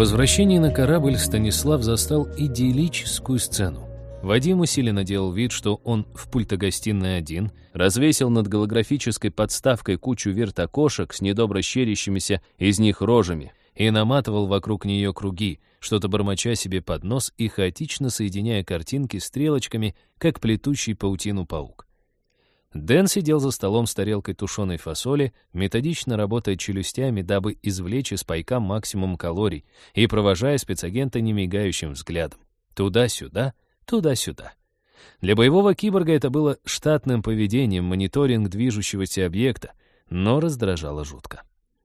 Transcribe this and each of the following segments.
возвращении на корабль Станислав застал идиллическую сцену. Вадим усиленно делал вид, что он в пультогостиной один, развесил над голографической подставкой кучу вертокошек с недобро щерящимися из них рожами и наматывал вокруг нее круги, что-то бормоча себе под нос и хаотично соединяя картинки стрелочками, как плетущий паутину паук. Дэн сидел за столом с тарелкой тушеной фасоли, методично работая челюстями, дабы извлечь из пайка максимум калорий и провожая спецагента немигающим взглядом. Туда-сюда, туда-сюда. Для боевого киборга это было штатным поведением мониторинг движущегося объекта, но раздражало жутко.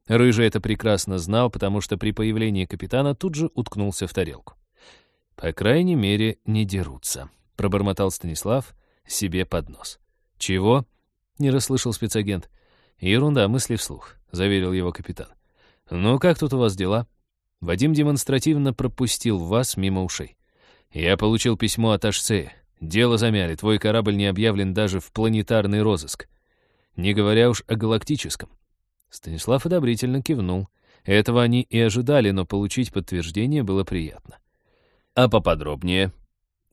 Рыжий это прекрасно знал, потому что при появлении капитана тут же уткнулся в тарелку. «По крайней мере, не дерутся», — пробормотал Станислав себе под нос. «Чего?» — не расслышал спецагент. «Ерунда, мысли вслух», — заверил его капитан. «Ну, как тут у вас дела?» Вадим демонстративно пропустил вас мимо ушей. «Я получил письмо от Ашцея. Дело замяли, твой корабль не объявлен даже в планетарный розыск. Не говоря уж о галактическом». Станислав одобрительно кивнул. Этого они и ожидали, но получить подтверждение было приятно. «А поподробнее?»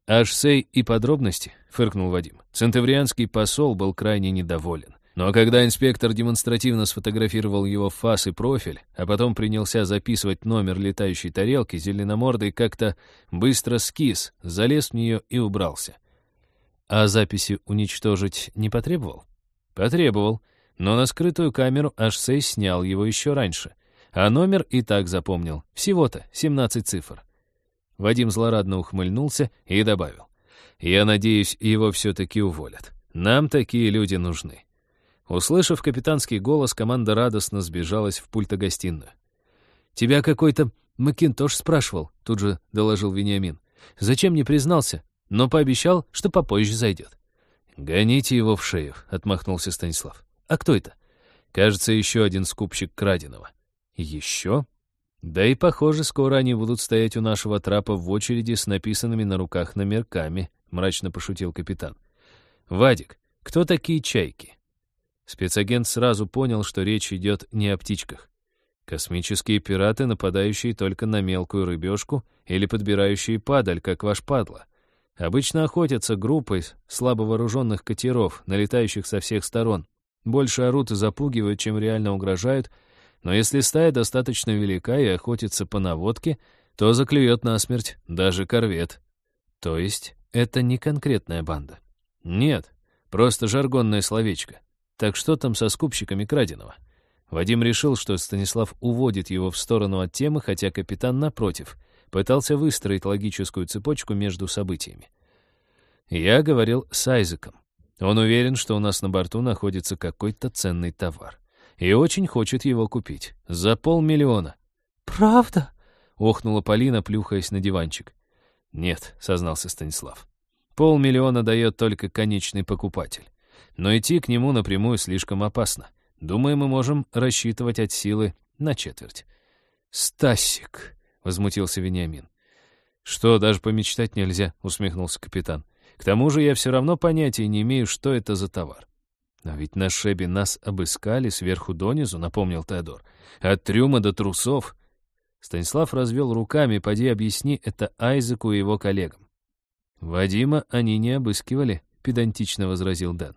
«Ашсей и подробности», — фыркнул Вадим. Центаврианский посол был крайне недоволен. Но когда инспектор демонстративно сфотографировал его фас и профиль, а потом принялся записывать номер летающей тарелки, зеленомордый как-то быстро скис, залез в нее и убрался. А записи уничтожить не потребовал? Потребовал, но на скрытую камеру Ашсей снял его еще раньше. А номер и так запомнил. Всего-то 17 цифр. Вадим злорадно ухмыльнулся и добавил. «Я надеюсь, его все-таки уволят. Нам такие люди нужны». Услышав капитанский голос, команда радостно сбежалась в пультогостиную. «Тебя какой-то Макинтош спрашивал», — тут же доложил Вениамин. «Зачем не признался, но пообещал, что попозже зайдет». «Гоните его в шею», — отмахнулся Станислав. «А кто это?» «Кажется, еще один скупщик краденого». «Еще?» Да и, похоже, скоро они будут стоять у нашего трапа в очереди с написанными на руках номерками, мрачно пошутил капитан. Вадик, кто такие чайки? Спецагент сразу понял, что речь идет не о птичках. Космические пираты, нападающие только на мелкую рыбешку или подбирающие падаль, как ваш падла. Обычно охотятся группой слабо вооруженных катеров, налетающих со всех сторон. Больше орут и запугивают, чем реально угрожают — но если стая достаточно велика и охотится по наводке, то заклюет насмерть даже корвет. То есть это не конкретная банда. Нет, просто жаргонное словечко. Так что там со скупщиками краденого? Вадим решил, что Станислав уводит его в сторону от темы, хотя капитан, напротив, пытался выстроить логическую цепочку между событиями. Я говорил с Айзеком. Он уверен, что у нас на борту находится какой-то ценный товар и очень хочет его купить. За полмиллиона. «Правда?» — охнула Полина, плюхаясь на диванчик. «Нет», — сознался Станислав. «Полмиллиона дает только конечный покупатель. Но идти к нему напрямую слишком опасно. Думаю, мы можем рассчитывать от силы на четверть». «Стасик», — возмутился Вениамин. «Что, даже помечтать нельзя?» — усмехнулся капитан. «К тому же я все равно понятия не имею, что это за товар. «А ведь на Шебе нас обыскали сверху донизу», — напомнил Теодор. «От трюма до трусов». Станислав развел руками, поди объясни это Айзеку и его коллегам. «Вадима они не обыскивали», — педантично возразил Дэн.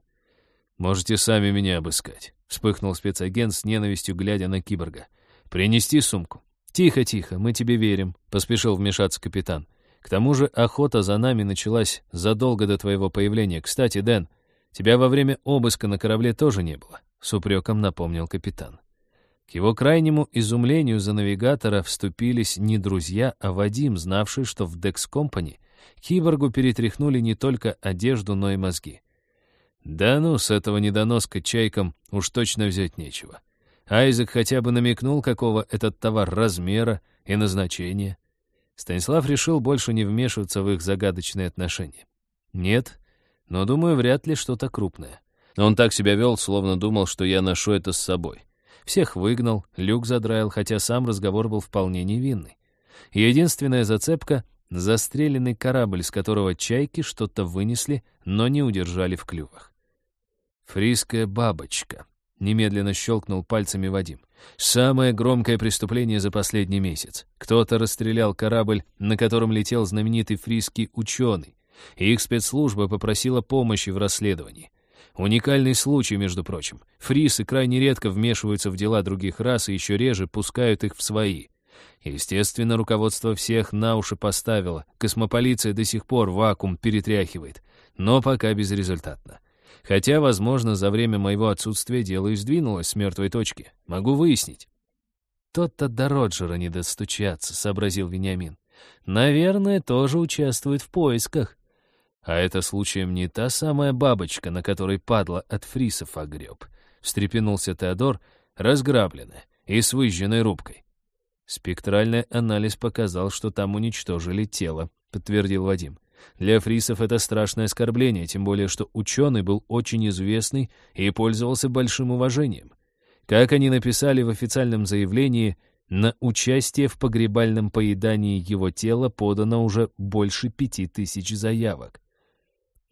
«Можете сами меня обыскать», — вспыхнул спецагент с ненавистью, глядя на киборга. «Принести сумку». «Тихо, тихо, мы тебе верим», — поспешил вмешаться капитан. «К тому же охота за нами началась задолго до твоего появления. Кстати, Дэн, Тебя во время обыска на корабле тоже не было», — с упреком напомнил капитан. К его крайнему изумлению за навигатора вступились не друзья, а Вадим, знавший, что в Dex Company киборгу перетряхнули не только одежду, но и мозги. Да ну, с этого недоноска чайкам уж точно взять нечего. Айзек хотя бы намекнул, какого этот товар размера и назначения. Станислав решил больше не вмешиваться в их загадочные отношения. Нет, но, думаю, вряд ли что-то крупное. Он так себя вел, словно думал, что я ношу это с собой. Всех выгнал, люк задраил, хотя сам разговор был вполне невинный. Единственная зацепка — застреленный корабль, с которого чайки что-то вынесли, но не удержали в клювах. «Фриская бабочка», — немедленно щелкнул пальцами Вадим. «Самое громкое преступление за последний месяц. Кто-то расстрелял корабль, на котором летел знаменитый фриский ученый. Их спецслужба попросила помощи в расследовании. Уникальный случай, между прочим. Фрисы крайне редко вмешиваются в дела других рас и еще реже пускают их в свои. Естественно, руководство всех на уши поставило. Космополиция до сих пор вакуум перетряхивает, но пока безрезультатно. Хотя, возможно, за время моего отсутствия дело и сдвинулось с мертвой точки. Могу выяснить. «Тот-то до Роджера не достучаться», — сообразил Вениамин. «Наверное, тоже участвует в поисках». «А это случаем не та самая бабочка, на которой падла от фрисов огреб?» — встрепенулся Теодор, разграбленная и с выжженной рубкой. «Спектральный анализ показал, что там уничтожили тело», — подтвердил Вадим. Для фрисов это страшное оскорбление, тем более что ученый был очень известный и пользовался большим уважением. Как они написали в официальном заявлении, на участие в погребальном поедании его тела подано уже больше пяти тысяч заявок.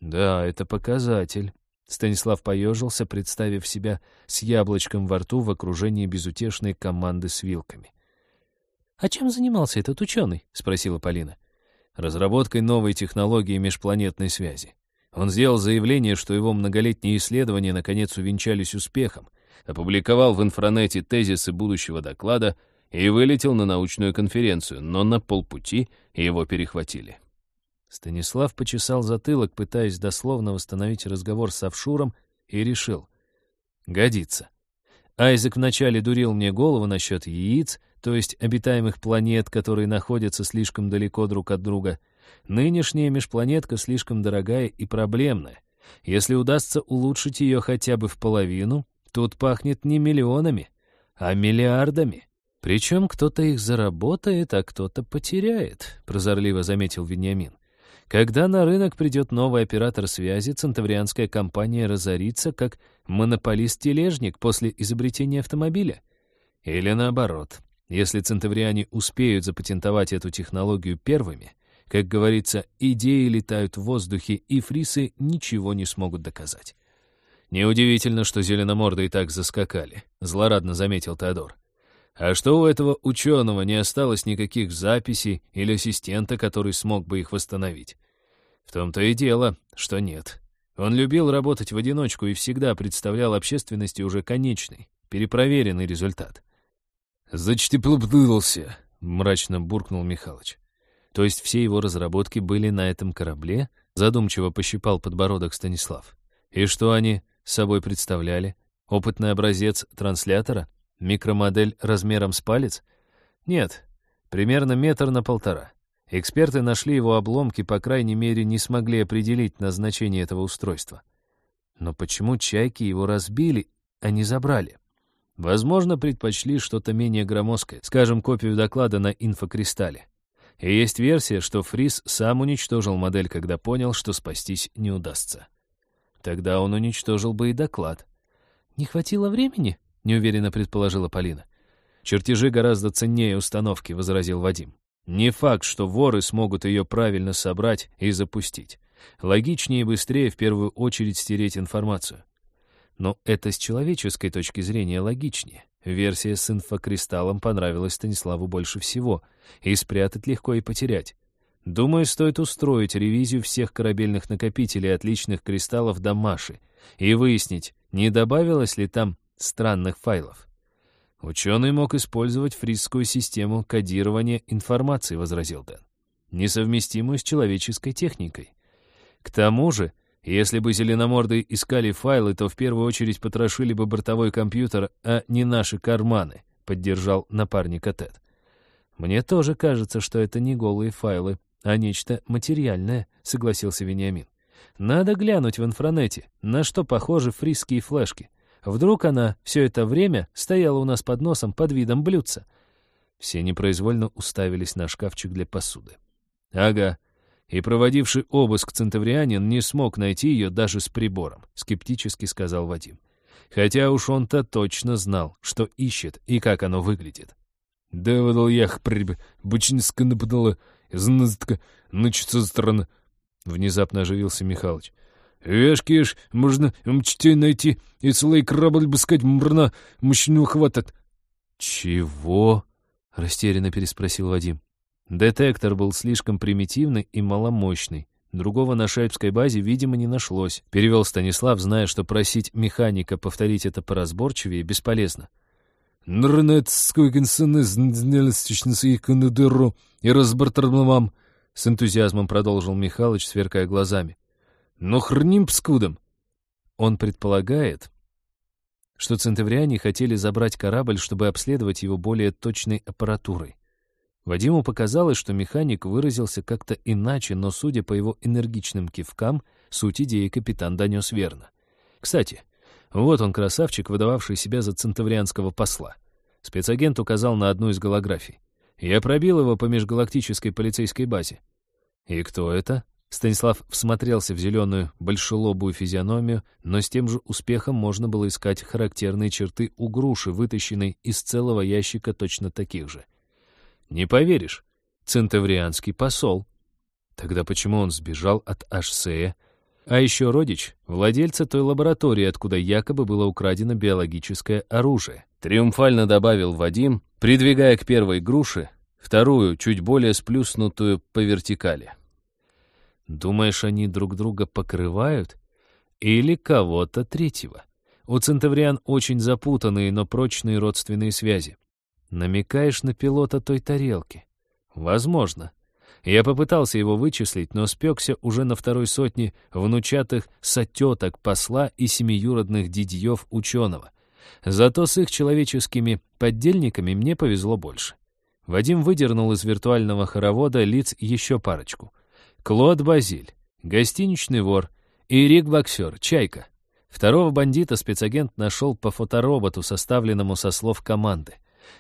Да, это показатель. Станислав поежился, представив себя с яблочком во рту в окружении безутешной команды с вилками. «А чем занимался этот ученый?» — спросила Полина разработкой новой технологии межпланетной связи. Он сделал заявление, что его многолетние исследования наконец увенчались успехом, опубликовал в инфранете тезисы будущего доклада и вылетел на научную конференцию, но на полпути его перехватили. Станислав почесал затылок, пытаясь дословно восстановить разговор с Авшуром, и решил. Годится. Айзек вначале дурил мне голову насчет яиц, то есть обитаемых планет, которые находятся слишком далеко друг от друга. Нынешняя межпланетка слишком дорогая и проблемная. Если удастся улучшить ее хотя бы в половину, тут пахнет не миллионами, а миллиардами. Причем кто-то их заработает, а кто-то потеряет, прозорливо заметил Вениамин. Когда на рынок придет новый оператор связи, центаврианская компания разорится как монополист-тележник после изобретения автомобиля. Или наоборот, если центавриане успеют запатентовать эту технологию первыми, как говорится, идеи летают в воздухе, и фрисы ничего не смогут доказать. Неудивительно, что зеленоморды и так заскакали, злорадно заметил Теодор. А что у этого ученого не осталось никаких записей или ассистента, который смог бы их восстановить? В том-то и дело, что нет. Он любил работать в одиночку и всегда представлял общественности уже конечный, перепроверенный результат. «Зачтеплоптылся», — мрачно буркнул Михалыч. «То есть все его разработки были на этом корабле?» — задумчиво пощипал подбородок Станислав. «И что они собой представляли? Опытный образец транслятора? Микромодель размером с палец? Нет, примерно метр на полтора. Эксперты нашли его обломки, по крайней мере, не смогли определить назначение этого устройства. Но почему чайки его разбили, а не забрали? Возможно, предпочли что-то менее громоздкое, скажем, копию доклада на инфокристалле. И есть версия, что Фрис сам уничтожил модель, когда понял, что спастись не удастся. Тогда он уничтожил бы и доклад. «Не хватило времени?» — неуверенно предположила Полина. «Чертежи гораздо ценнее установки», — возразил Вадим. «Не факт, что воры смогут ее правильно собрать и запустить. Логичнее и быстрее в первую очередь стереть информацию. Но это с человеческой точки зрения логичнее. Версия с инфокристаллом понравилась Станиславу больше всего. И спрятать легко и потерять. Думаю, стоит устроить ревизию всех корабельных накопителей отличных кристаллов до Маши и выяснить, не добавилось ли там странных файлов. Ученый мог использовать фрисскую систему кодирования информации, возразил Дэн, несовместимую с человеческой техникой. К тому же, если бы зеленоморды искали файлы, то в первую очередь потрошили бы бортовой компьютер, а не наши карманы», — поддержал напарника Тед. «Мне тоже кажется, что это не голые файлы, а нечто материальное», — согласился Вениамин. «Надо глянуть в инфранете, на что похожи фрисские флешки. Вдруг она все это время стояла у нас под носом под видом блюдца». Все непроизвольно уставились на шкафчик для посуды. «Ага, и проводивший обыск центаврианин не смог найти ее даже с прибором, скептически сказал Вадим. Хотя уж он-то точно знал, что ищет и как оно выглядит. Да выдал ях приб, бычинска нападала, знатка, ночится страна. Внезапно оживился Михалыч. Вешкиш, можно мчтей найти, и целый корабль бы сказать мрна, мужчину хватит». «Чего?» — растерянно переспросил Вадим. Детектор был слишком примитивный и маломощный. Другого на шайбской базе, видимо, не нашлось. Перевел Станислав, зная, что просить механика повторить это поразборчивее бесполезно. «Нрнет скойкинсены знялстичницы дыру и разбартармам», — с энтузиазмом продолжил Михалыч, сверкая глазами. «Но хрним пскудом». Он предполагает, что центавриане хотели забрать корабль, чтобы обследовать его более точной аппаратурой. Вадиму показалось, что механик выразился как-то иначе, но, судя по его энергичным кивкам, суть идеи капитан донес верно. Кстати, вот он, красавчик, выдававший себя за центаврианского посла. Спецагент указал на одну из голографий. Я пробил его по межгалактической полицейской базе. И кто это? Станислав всмотрелся в зеленую, большелобую физиономию, но с тем же успехом можно было искать характерные черты у груши, вытащенной из целого ящика точно таких же. Не поверишь, центаврианский посол. Тогда почему он сбежал от Ашсея? А еще родич, владельца той лаборатории, откуда якобы было украдено биологическое оружие. Триумфально добавил Вадим, придвигая к первой груше вторую, чуть более сплюснутую по вертикали. Думаешь, они друг друга покрывают? Или кого-то третьего? У центавриан очень запутанные, но прочные родственные связи. Намекаешь на пилота той тарелки? Возможно. Я попытался его вычислить, но спекся уже на второй сотне внучатых сотеток посла и семиюродных дидьев ученого. Зато с их человеческими поддельниками мне повезло больше. Вадим выдернул из виртуального хоровода лиц еще парочку. Клод Базиль, гостиничный вор, и Рик-боксер, Чайка. Второго бандита спецагент нашел по фотороботу, составленному со слов команды.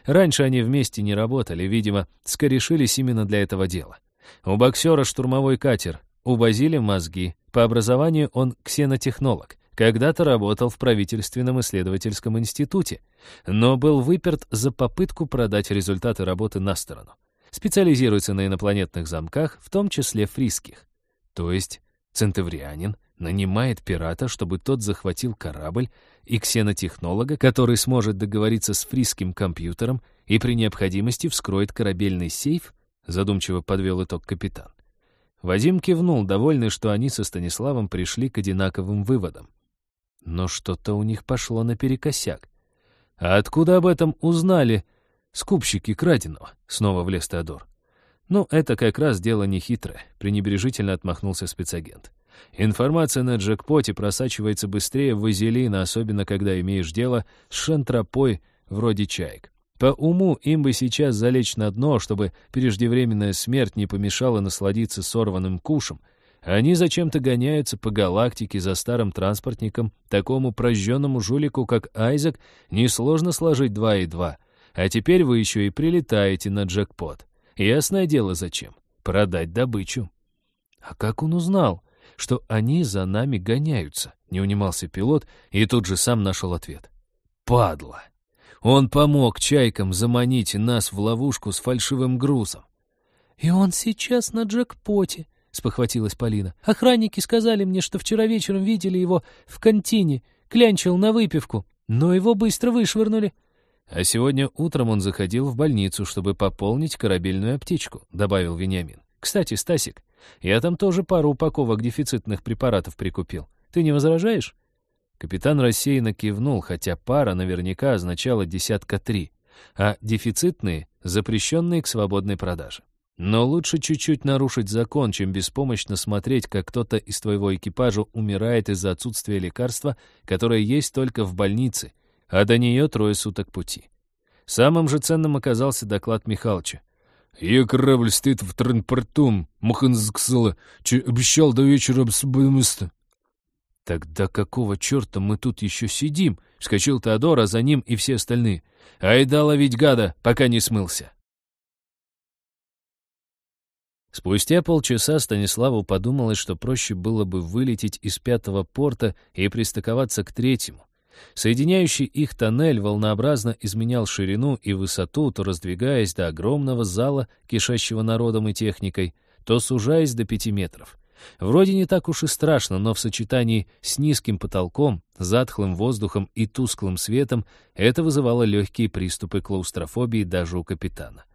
Раньше они вместе не работали, видимо, скорешились именно для этого дела. У боксера штурмовой катер, у Базили мозги. По образованию он ксенотехнолог. Когда-то работал в правительственном исследовательском институте, но был выперт за попытку продать результаты работы на сторону. Специализируется на инопланетных замках, в том числе фриских. То есть центаврианин нанимает пирата, чтобы тот захватил корабль, и ксенотехнолога, который сможет договориться с фриским компьютером и при необходимости вскроет корабельный сейф, задумчиво подвел итог капитан. Вадим кивнул, довольный, что они со Станиславом пришли к одинаковым выводам. Но что-то у них пошло наперекосяк. «А откуда об этом узнали скупщики краденого?» — снова влез Теодор. «Ну, это как раз дело нехитрое», — пренебрежительно отмахнулся спецагент. Информация на джекпоте просачивается быстрее вазелина, особенно когда имеешь дело с шантропой вроде чаек. По уму им бы сейчас залечь на дно, чтобы преждевременная смерть не помешала насладиться сорванным кушем. Они зачем-то гоняются по галактике за старым транспортником. Такому прожженному жулику, как Айзек, несложно сложить два и два. А теперь вы еще и прилетаете на джекпот. Ясное дело зачем. Продать добычу. А как он узнал? что они за нами гоняются», — не унимался пилот и тут же сам нашел ответ. «Падла! Он помог чайкам заманить нас в ловушку с фальшивым грузом». «И он сейчас на джекпоте», — спохватилась Полина. «Охранники сказали мне, что вчера вечером видели его в контине, клянчил на выпивку, но его быстро вышвырнули». «А сегодня утром он заходил в больницу, чтобы пополнить корабельную аптечку», — добавил Вениамин. «Кстати, Стасик, я там тоже пару упаковок дефицитных препаратов прикупил. Ты не возражаешь?» Капитан рассеянно кивнул, хотя пара наверняка означала десятка три, а дефицитные — запрещенные к свободной продаже. Но лучше чуть-чуть нарушить закон, чем беспомощно смотреть, как кто-то из твоего экипажа умирает из-за отсутствия лекарства, которое есть только в больнице, а до нее трое суток пути. Самым же ценным оказался доклад Михалыча. Я корабль стоит в транспортом, Махансксала, че обещал до вечера место. «Тогда какого черта мы тут еще сидим?» — вскочил Теодор, а за ним и все остальные. «Айда ловить гада, пока не смылся!» Спустя полчаса Станиславу подумалось, что проще было бы вылететь из пятого порта и пристыковаться к третьему. Соединяющий их тоннель волнообразно изменял ширину и высоту, то раздвигаясь до огромного зала, кишащего народом и техникой, то сужаясь до пяти метров. Вроде не так уж и страшно, но в сочетании с низким потолком, затхлым воздухом и тусклым светом это вызывало легкие приступы клаустрофобии даже у капитана.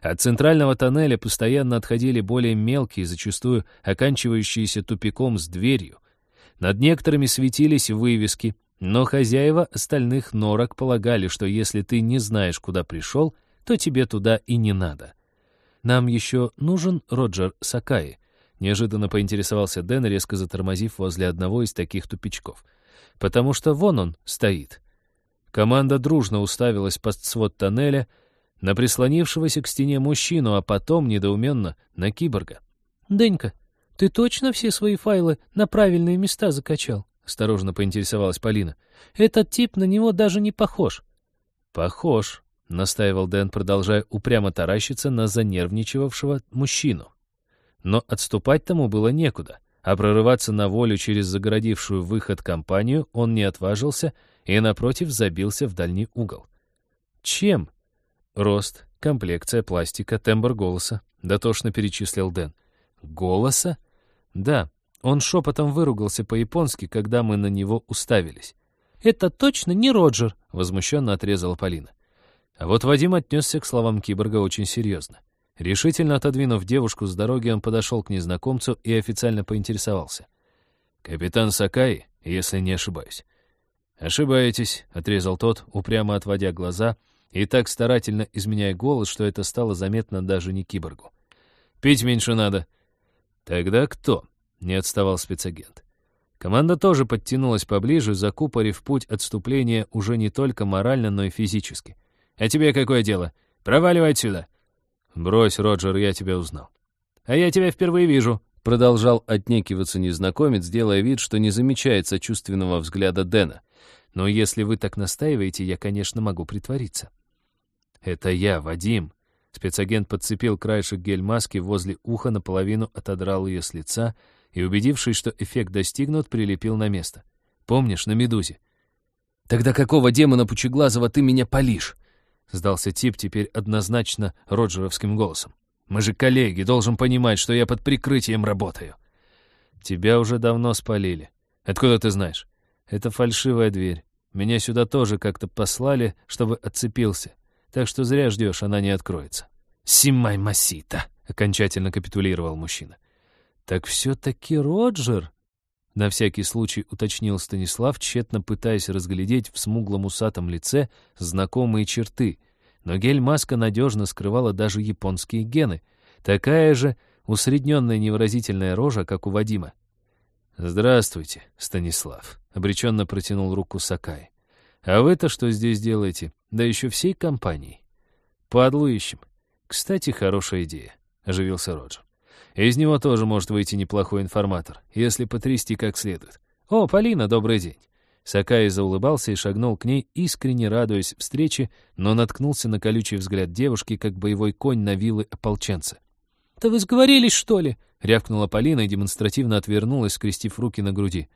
От центрального тоннеля постоянно отходили более мелкие, зачастую оканчивающиеся тупиком с дверью. Над некоторыми светились вывески, но хозяева остальных норок полагали, что если ты не знаешь, куда пришел, то тебе туда и не надо. Нам еще нужен Роджер Сакаи, неожиданно поинтересовался Дэн, резко затормозив возле одного из таких тупичков. Потому что вон он стоит. Команда дружно уставилась под свод тоннеля, на прислонившегося к стене мужчину, а потом, недоуменно, на киборга. «Денька, ты точно все свои файлы на правильные места закачал?» — осторожно поинтересовалась Полина. «Этот тип на него даже не похож». «Похож», — настаивал Дэн, продолжая упрямо таращиться на занервничавшего мужчину. Но отступать тому было некуда, а прорываться на волю через загородившую выход компанию он не отважился и, напротив, забился в дальний угол. «Чем?» Рост, комплекция, пластика, тембр голоса. Дотошно перечислил Дэн. Голоса? Да, он шепотом выругался по-японски, когда мы на него уставились. «Это точно не Роджер», — возмущенно отрезала Полина. А вот Вадим отнесся к словам киборга очень серьезно. Решительно отодвинув девушку с дороги, он подошел к незнакомцу и официально поинтересовался. «Капитан Сакай, если не ошибаюсь». «Ошибаетесь», — отрезал тот, упрямо отводя глаза — и так старательно изменяя голос, что это стало заметно даже не киборгу. «Пить меньше надо». «Тогда кто?» — не отставал спецагент. Команда тоже подтянулась поближе, закупорив путь отступления уже не только морально, но и физически. «А тебе какое дело? Проваливай отсюда!» «Брось, Роджер, я тебя узнал». «А я тебя впервые вижу», — продолжал отнекиваться незнакомец, делая вид, что не замечает сочувственного взгляда Дэна. «Но если вы так настаиваете, я, конечно, могу притвориться». «Это я, Вадим». Спецагент подцепил краешек гель-маски возле уха, наполовину отодрал ее с лица и, убедившись, что эффект достигнут, прилепил на место. «Помнишь, на «Медузе»?» «Тогда какого демона пучеглазого ты меня палишь?» Сдался тип теперь однозначно роджеровским голосом. «Мы же коллеги, должен понимать, что я под прикрытием работаю». «Тебя уже давно спалили. Откуда ты знаешь?» «Это фальшивая дверь. Меня сюда тоже как-то послали, чтобы отцепился. Так что зря ждешь, она не откроется. «Симай Масита!» — окончательно капитулировал мужчина. «Так все-таки Роджер?» На всякий случай уточнил Станислав, тщетно пытаясь разглядеть в смуглом усатом лице знакомые черты. Но гель-маска надежно скрывала даже японские гены. Такая же усредненная невыразительная рожа, как у Вадима. «Здравствуйте, Станислав», — обреченно протянул руку Сакай. «А вы-то что здесь делаете? Да еще всей компанией. Падлу ищем. Кстати, хорошая идея, — оживился Роджер. Из него тоже может выйти неплохой информатор, если потрясти как следует. О, Полина, добрый день. Сакай заулыбался и шагнул к ней, искренне радуясь встрече, но наткнулся на колючий взгляд девушки, как боевой конь на вилы ополченца. «Да вы сговорились, что ли?» — рявкнула Полина и демонстративно отвернулась, скрестив руки на груди.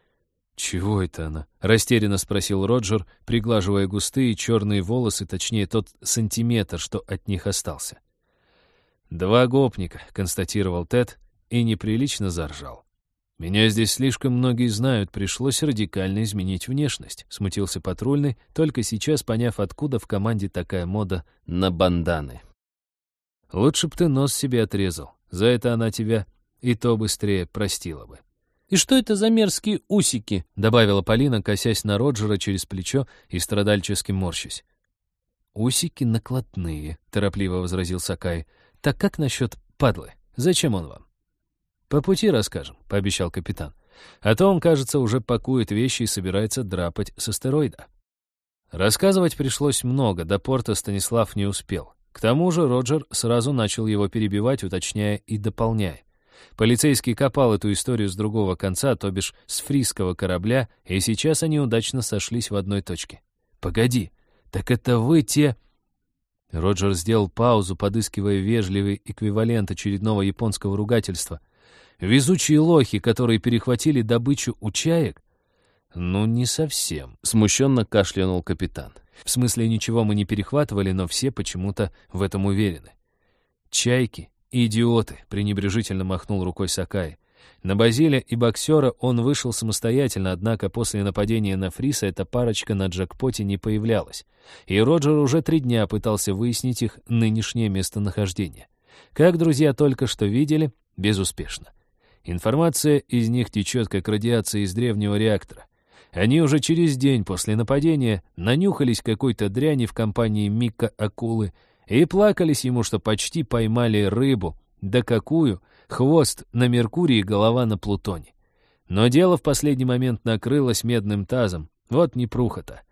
«Чего это она?» — растерянно спросил Роджер, приглаживая густые черные волосы, точнее, тот сантиметр, что от них остался. «Два гопника», — констатировал Тед и неприлично заржал. «Меня здесь слишком многие знают, пришлось радикально изменить внешность», — смутился патрульный, только сейчас поняв, откуда в команде такая мода на банданы. «Лучше б ты нос себе отрезал, за это она тебя и то быстрее простила бы». «И что это за мерзкие усики?» — добавила Полина, косясь на Роджера через плечо и страдальчески морщась. «Усики накладные», — торопливо возразил Сакай. «Так как насчет падлы? Зачем он вам?» «По пути расскажем», — пообещал капитан. «А то он, кажется, уже пакует вещи и собирается драпать с астероида». Рассказывать пришлось много, до порта Станислав не успел. К тому же Роджер сразу начал его перебивать, уточняя и дополняя. Полицейский копал эту историю с другого конца, то бишь с фрисского корабля, и сейчас они удачно сошлись в одной точке. «Погоди, так это вы те...» Роджер сделал паузу, подыскивая вежливый эквивалент очередного японского ругательства. «Везучие лохи, которые перехватили добычу у чаек?» «Ну, не совсем», — смущенно кашлянул капитан. «В смысле, ничего мы не перехватывали, но все почему-то в этом уверены. Чайки «Идиоты!» — пренебрежительно махнул рукой Сакай. На Базиля и боксера он вышел самостоятельно, однако после нападения на Фриса эта парочка на джекпоте не появлялась, и Роджер уже три дня пытался выяснить их нынешнее местонахождение. Как друзья только что видели, безуспешно. Информация из них течет, как радиация из древнего реактора. Они уже через день после нападения нанюхались какой-то дряни в компании Мика Акулы и плакались ему, что почти поймали рыбу, да какую, хвост на Меркурии, голова на Плутоне. Но дело в последний момент накрылось медным тазом, вот непруха-то.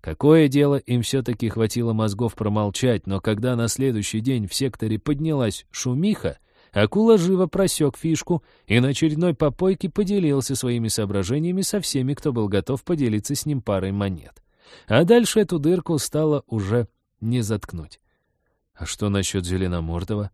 Какое дело, им все-таки хватило мозгов промолчать, но когда на следующий день в секторе поднялась шумиха, Акула живо просек фишку и на очередной попойке поделился своими соображениями со всеми, кто был готов поделиться с ним парой монет. А дальше эту дырку стало уже не заткнуть. А что насчет Зеленомордова?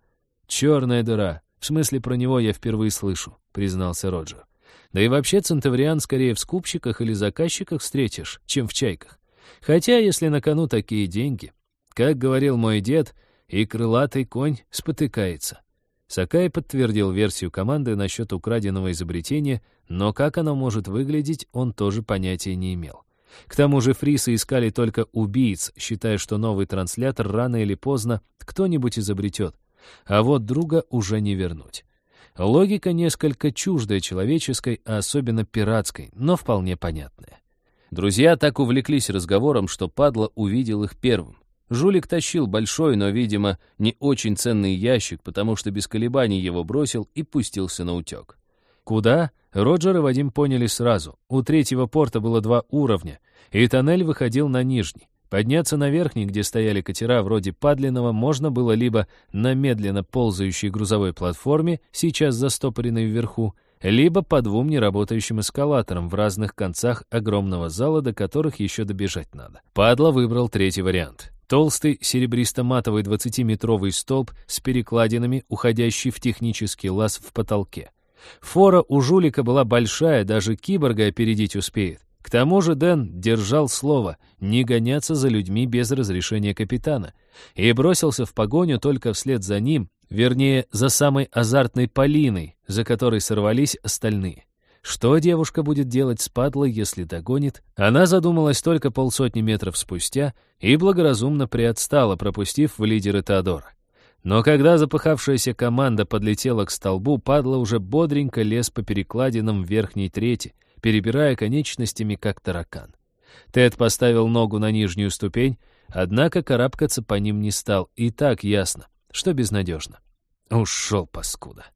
Черная дыра. В смысле, про него я впервые слышу, признался Роджер. Да и вообще Центавриан скорее в скупщиках или заказчиках встретишь, чем в чайках. Хотя, если на кону такие деньги, как говорил мой дед, и крылатый конь спотыкается. Сакай подтвердил версию команды насчет украденного изобретения, но как оно может выглядеть, он тоже понятия не имел. К тому же фрисы искали только убийц, считая, что новый транслятор рано или поздно кто-нибудь изобретет, а вот друга уже не вернуть. Логика несколько чуждая человеческой, а особенно пиратской, но вполне понятная. Друзья так увлеклись разговором, что падла увидел их первым. Жулик тащил большой, но, видимо, не очень ценный ящик, потому что без колебаний его бросил и пустился на утек. Куда? Роджер и Вадим поняли сразу. У третьего порта было два уровня, и тоннель выходил на нижний. Подняться на верхний, где стояли катера вроде Падлиного, можно было либо на медленно ползающей грузовой платформе, сейчас застопоренной вверху, либо по двум неработающим эскалаторам в разных концах огромного зала, до которых еще добежать надо. Падла выбрал третий вариант. Толстый серебристо-матовый 20-метровый столб с перекладинами, уходящий в технический лаз в потолке. Фора у жулика была большая, даже киборга опередить успеет. К тому же Дэн держал слово не гоняться за людьми без разрешения капитана и бросился в погоню только вслед за ним, вернее, за самой азартной Полиной, за которой сорвались остальные. Что девушка будет делать с падлой, если догонит? Она задумалась только полсотни метров спустя и благоразумно приотстала, пропустив в лидеры Теодора. Но когда запыхавшаяся команда подлетела к столбу, падла уже бодренько лез по перекладинам верхней трети, перебирая конечностями, как таракан. Тед поставил ногу на нижнюю ступень, однако карабкаться по ним не стал, и так ясно, что безнадежно. Ушел, паскуда.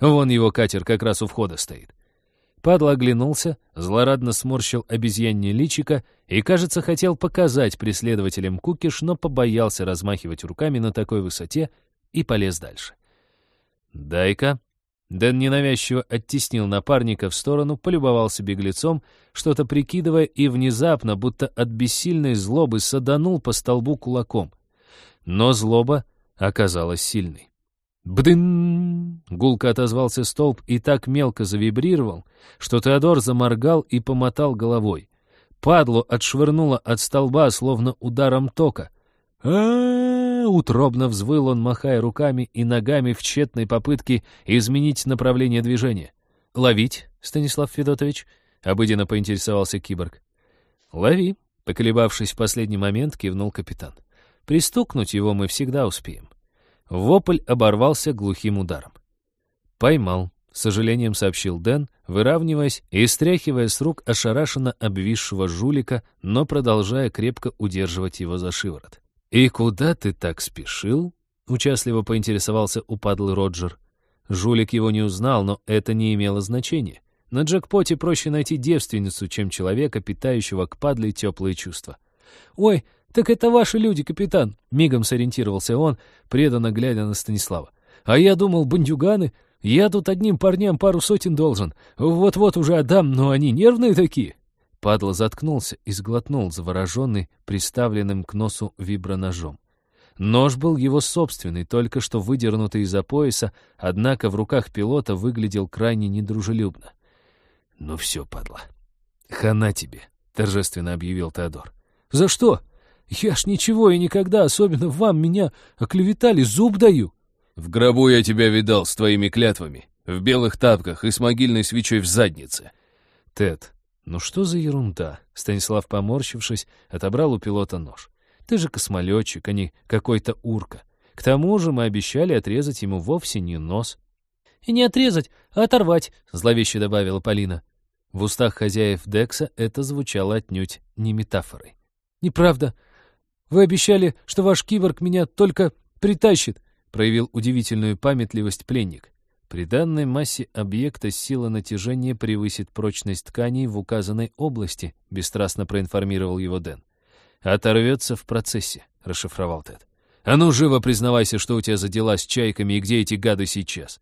Вон его катер как раз у входа стоит. Падла оглянулся, злорадно сморщил обезьянье личико и, кажется, хотел показать преследователям кукиш, но побоялся размахивать руками на такой высоте и полез дальше. «Дай-ка». Дэн ненавязчиво оттеснил напарника в сторону, полюбовался беглецом, что-то прикидывая, и внезапно, будто от бессильной злобы, саданул по столбу кулаком. Но злоба оказалась сильной. «Бдын!» — гулко отозвался столб и так мелко завибрировал, что Теодор заморгал и помотал головой. Падлу отшвырнуло от столба, словно ударом тока. а, утробно взвыл он, махая руками и ногами в тщетной попытке изменить направление движения. «Ловить, Станислав Федотович?» — обыденно поинтересовался киборг. «Лови», — поколебавшись в последний момент, кивнул капитан. «Пристукнуть его мы всегда успеем». Вопль оборвался глухим ударом. «Поймал», — с сожалением сообщил Дэн, выравниваясь и стряхивая с рук ошарашенно обвисшего жулика, но продолжая крепко удерживать его за шиворот. «И куда ты так спешил?» — участливо поинтересовался упадлый Роджер. Жулик его не узнал, но это не имело значения. На джекпоте проще найти девственницу, чем человека, питающего к падле теплые чувства. «Ой, «Так это ваши люди, капитан!» — мигом сориентировался он, преданно глядя на Станислава. «А я думал, бандюганы. Я тут одним парням пару сотен должен. Вот-вот уже отдам, но они нервные такие!» Падла заткнулся и сглотнул, завороженный приставленным к носу виброножом. Нож был его собственный, только что выдернутый из-за пояса, однако в руках пилота выглядел крайне недружелюбно. «Ну все, падла, хана тебе», — торжественно объявил Теодор. «За что?» Я ж ничего и никогда, особенно вам, меня оклеветали, зуб даю. В гробу я тебя видал с твоими клятвами, в белых тапках и с могильной свечой в заднице. Тед, ну что за ерунда? Станислав, поморщившись, отобрал у пилота нож. Ты же космолетчик, а не какой-то урка. К тому же мы обещали отрезать ему вовсе не нос. «И не отрезать, а оторвать», — зловеще добавила Полина. В устах хозяев Декса это звучало отнюдь не метафорой. «Неправда. Вы обещали, что ваш киборг меня только притащит», — проявил удивительную памятливость пленник. При данной массе объекта сила натяжения превысит прочность тканей в указанной области, бесстрастно проинформировал его Дэн. «Оторвется в процессе», — расшифровал Тед. «А ну, живо признавайся, что у тебя за дела с чайками и где эти гады сейчас».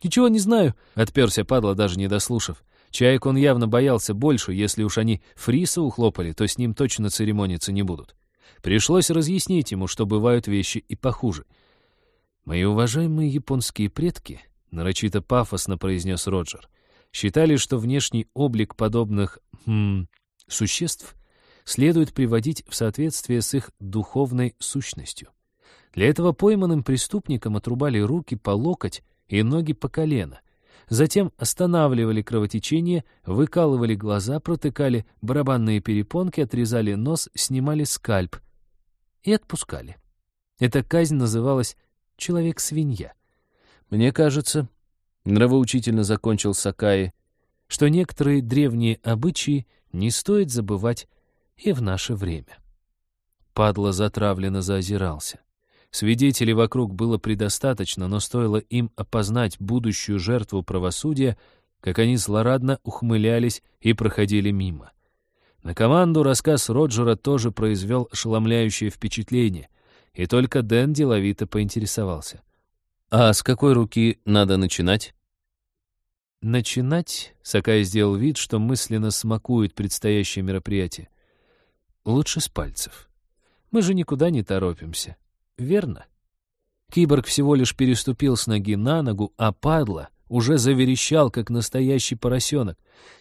«Ничего не знаю», — отперся падла, даже не дослушав. Чаек он явно боялся больше, если уж они Фриса ухлопали, то с ним точно церемониться не будут. Пришлось разъяснить ему, что бывают вещи и похуже. «Мои уважаемые японские предки», — нарочито пафосно произнес Роджер, считали, что внешний облик подобных хм, существ следует приводить в соответствие с их духовной сущностью. Для этого пойманным преступникам отрубали руки по локоть и ноги по колено, Затем останавливали кровотечение, выкалывали глаза, протыкали барабанные перепонки, отрезали нос, снимали скальп и отпускали. Эта казнь называлась «человек-свинья». Мне кажется, нравоучительно закончил Сакаи, что некоторые древние обычаи не стоит забывать и в наше время. Падла затравленно заозирался. Свидетелей вокруг было предостаточно, но стоило им опознать будущую жертву правосудия, как они злорадно ухмылялись и проходили мимо. На команду рассказ Роджера тоже произвел ошеломляющее впечатление, и только Дэн деловито поинтересовался. «А с какой руки надо начинать?» «Начинать?» — Сакай сделал вид, что мысленно смакует предстоящее мероприятие. «Лучше с пальцев. Мы же никуда не торопимся верно? Киборг всего лишь переступил с ноги на ногу, а падла уже заверещал, как настоящий поросенок.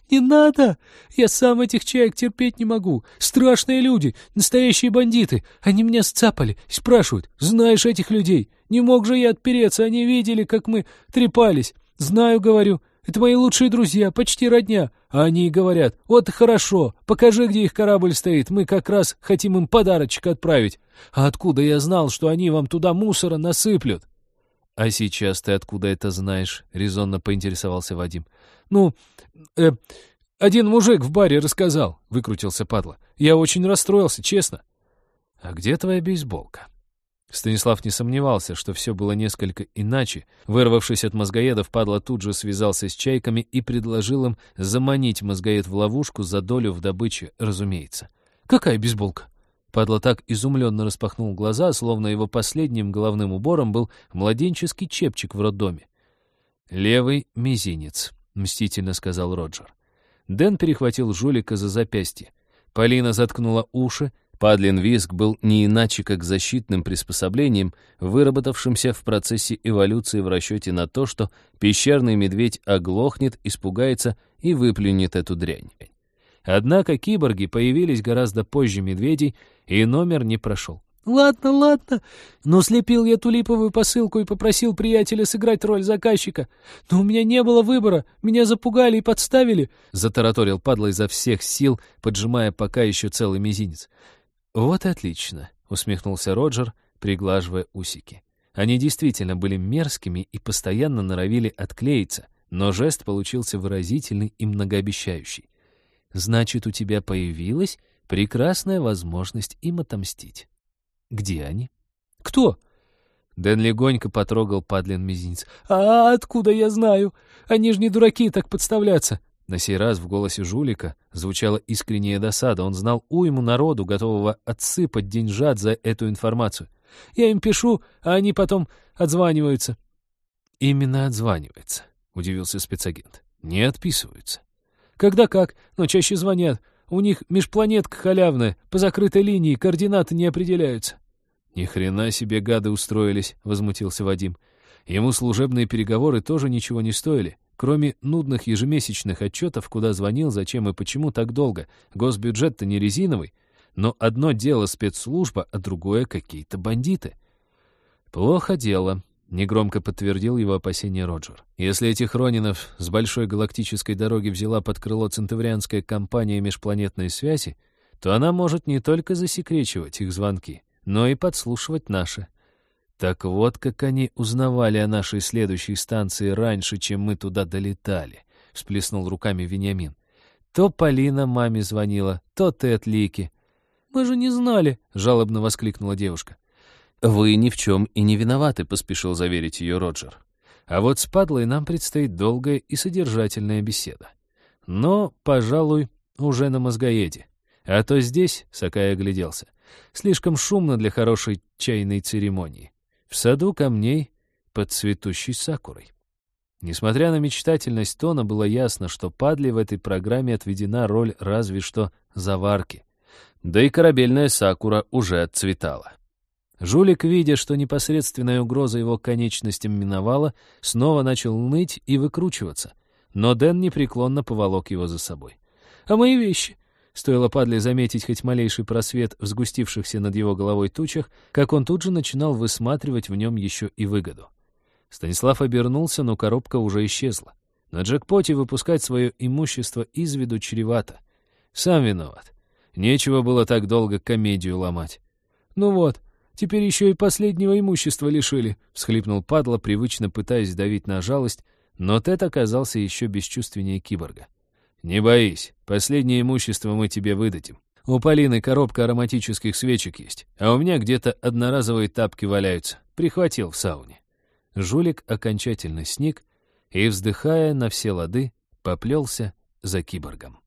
«Не надо! Я сам этих чаек терпеть не могу. Страшные люди, настоящие бандиты. Они меня сцапали спрашивают, знаешь этих людей? Не мог же я отпереться, они видели, как мы трепались. Знаю, говорю, это мои лучшие друзья, почти родня. А они и говорят, вот хорошо, покажи, где их корабль стоит, мы как раз хотим им подарочек отправить. А откуда я знал, что они вам туда мусора насыплют? А сейчас ты откуда это знаешь? Резонно поинтересовался Вадим. Ну, э, один мужик в баре рассказал, выкрутился падла. Я очень расстроился, честно. А где твоя бейсболка? Станислав не сомневался, что все было несколько иначе. Вырвавшись от мозгоедов, падла тут же связался с чайками и предложил им заманить мозгоед в ловушку за долю в добыче, разумеется. «Какая бейсболка?» Падла так изумленно распахнул глаза, словно его последним головным убором был младенческий чепчик в роддоме. «Левый мизинец», — мстительно сказал Роджер. Дэн перехватил жулика за запястье. Полина заткнула уши, Падлин виск был не иначе, как защитным приспособлением, выработавшимся в процессе эволюции в расчете на то, что пещерный медведь оглохнет, испугается и выплюнет эту дрянь. Однако киборги появились гораздо позже медведей, и номер не прошел. «Ладно, ладно, но слепил я ту липовую посылку и попросил приятеля сыграть роль заказчика. Но у меня не было выбора, меня запугали и подставили», — затараторил падла изо всех сил, поджимая пока еще целый мизинец. «Вот и отлично», — усмехнулся Роджер, приглаживая усики. Они действительно были мерзкими и постоянно норовили отклеиться, но жест получился выразительный и многообещающий. «Значит, у тебя появилась прекрасная возможность им отомстить. Где они?» «Кто?» Дэн легонько потрогал Падлин мизинец. «А откуда я знаю? Они же не дураки так подставляться. На сей раз в голосе жулика звучала искренняя досада. Он знал уйму народу, готового отсыпать деньжат за эту информацию. Я им пишу, а они потом отзваниваются. «Именно отзванивается», — удивился спецагент. «Не отписываются». «Когда как, но чаще звонят. У них межпланетка халявная, по закрытой линии координаты не определяются». «Ни хрена себе гады устроились», — возмутился Вадим. Ему служебные переговоры тоже ничего не стоили. Кроме нудных ежемесячных отчетов, куда звонил, зачем и почему так долго. Госбюджет-то не резиновый. Но одно дело спецслужба, а другое — какие-то бандиты. Плохо дело. Негромко подтвердил его опасение Роджер. Если этих Ронинов с большой галактической дороги взяла под крыло центаврианская компания межпланетной связи, то она может не только засекречивать их звонки, но и подслушивать наши. Так вот, как они узнавали о нашей следующей станции раньше, чем мы туда долетали, — всплеснул руками Вениамин. То Полина маме звонила, то Тед Лики. «Мы же не знали!» — жалобно воскликнула девушка. «Вы ни в чем и не виноваты», — поспешил заверить ее Роджер. «А вот с падлой нам предстоит долгая и содержательная беседа. Но, пожалуй, уже на мозгоеде. А то здесь, — Сакай огляделся, — слишком шумно для хорошей чайной церемонии. В саду камней под цветущей сакурой. Несмотря на мечтательность тона, было ясно, что падле в этой программе отведена роль разве что заварки. Да и корабельная сакура уже отцветала. Жулик, видя, что непосредственная угроза его конечностям миновала, снова начал ныть и выкручиваться, но Дэн непреклонно поволок его за собой. «А мои вещи?» Стоило падле заметить хоть малейший просвет в сгустившихся над его головой тучах, как он тут же начинал высматривать в нем еще и выгоду. Станислав обернулся, но коробка уже исчезла. На джекпоте выпускать свое имущество из виду чревато. Сам виноват. Нечего было так долго комедию ломать. «Ну вот, теперь еще и последнего имущества лишили», — всхлипнул падла, привычно пытаясь давить на жалость, но Тед оказался еще бесчувственнее киборга. «Не боись, последнее имущество мы тебе выдадим. У Полины коробка ароматических свечек есть, а у меня где-то одноразовые тапки валяются. Прихватил в сауне». Жулик окончательно сник и, вздыхая на все лады, поплелся за киборгом.